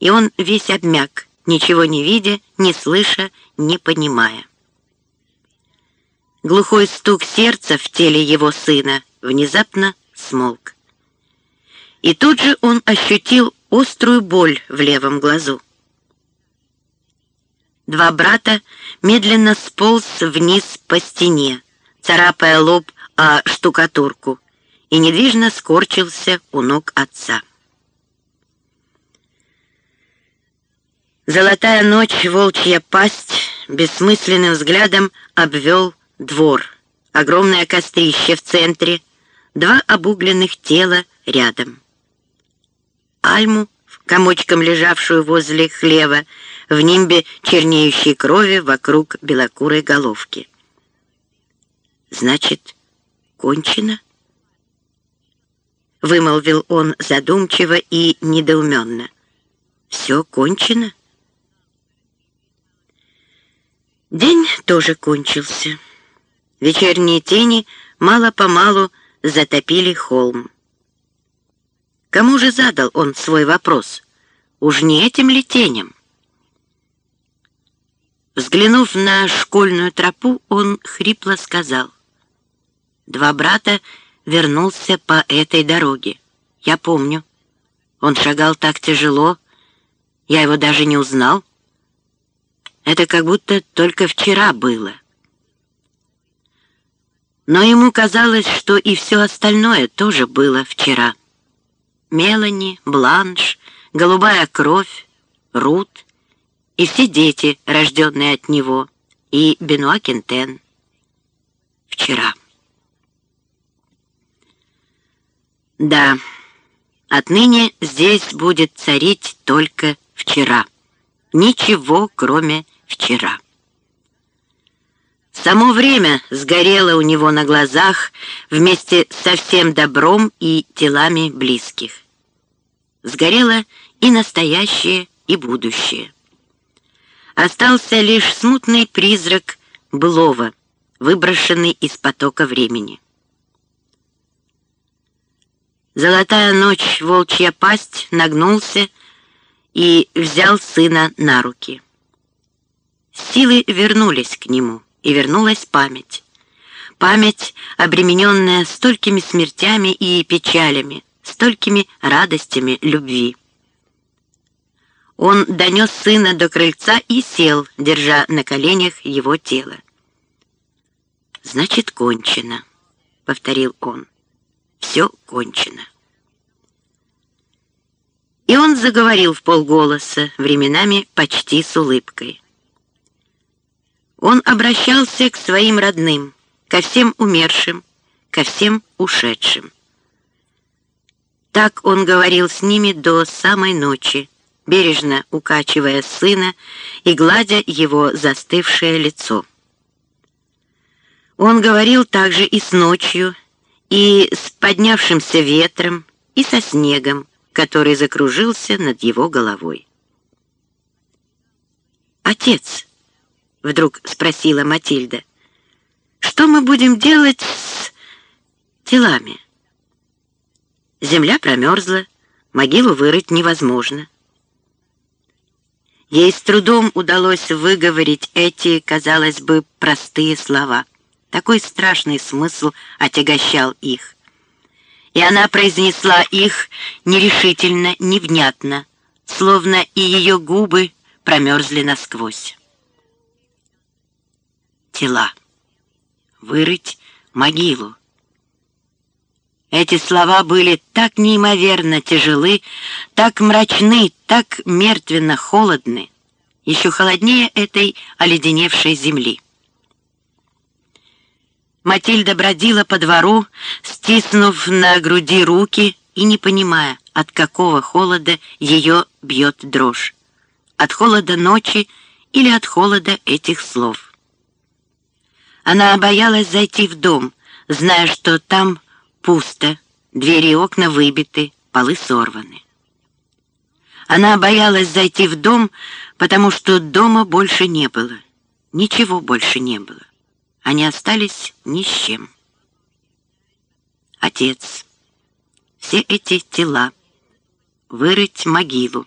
и он весь обмяк, ничего не видя, не слыша, не понимая. Глухой стук сердца в теле его сына внезапно смолк. И тут же он ощутил острую боль в левом глазу. Два брата медленно сполз вниз по стене, царапая лоб о штукатурку, и недвижно скорчился у ног отца. Золотая ночь, волчья пасть, бессмысленным взглядом обвел двор, огромное кострище в центре, два обугленных тела рядом. Альму, комочком лежавшую возле хлева, в нимбе чернеющей крови вокруг белокурой головки. «Значит, кончено?» Вымолвил он задумчиво и недоуменно. «Все кончено?» День тоже кончился. Вечерние тени мало-помалу затопили холм. Кому же задал он свой вопрос? Уж не этим ли тенем? Взглянув на школьную тропу, он хрипло сказал. Два брата вернулся по этой дороге. Я помню. Он шагал так тяжело, я его даже не узнал. Это как будто только вчера было. Но ему казалось, что и все остальное тоже было вчера. Мелани, Бланш, голубая кровь, Рут и все дети, рожденные от него, и Бенуа Кентен. Вчера. Да, отныне здесь будет царить только вчера. Ничего, кроме вчера. Само время сгорело у него на глазах вместе со всем добром и телами близких. Сгорело и настоящее, и будущее. Остался лишь смутный призрак былого, выброшенный из потока времени. Золотая ночь, волчья пасть, нагнулся и взял сына на руки. Силы вернулись к нему, и вернулась память. Память, обремененная столькими смертями и печалями, столькими радостями любви. Он донес сына до крыльца и сел, держа на коленях его тело. «Значит, кончено», — повторил он. «Все кончено». И он заговорил в полголоса, временами почти с улыбкой. Он обращался к своим родным, ко всем умершим, ко всем ушедшим. Так он говорил с ними до самой ночи, бережно укачивая сына и гладя его застывшее лицо. Он говорил также и с ночью, и с поднявшимся ветром, и со снегом, который закружился над его головой. «Отец!» вдруг спросила Матильда. Что мы будем делать с телами? Земля промерзла, могилу вырыть невозможно. Ей с трудом удалось выговорить эти, казалось бы, простые слова. Такой страшный смысл отягощал их. И она произнесла их нерешительно, невнятно, словно и ее губы промерзли насквозь тела, вырыть могилу. Эти слова были так неимоверно тяжелы, так мрачны, так мертвенно холодны, еще холоднее этой оледеневшей земли. Матильда бродила по двору, стиснув на груди руки и не понимая, от какого холода ее бьет дрожь. От холода ночи или от холода этих слов. Она боялась зайти в дом, зная, что там пусто, двери и окна выбиты, полы сорваны. Она боялась зайти в дом, потому что дома больше не было. Ничего больше не было. Они остались ни с чем. Отец, все эти тела, вырыть могилу,